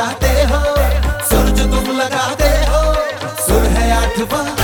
लगाते हो सुर जो तुम लगाते हो सुर है आठवा।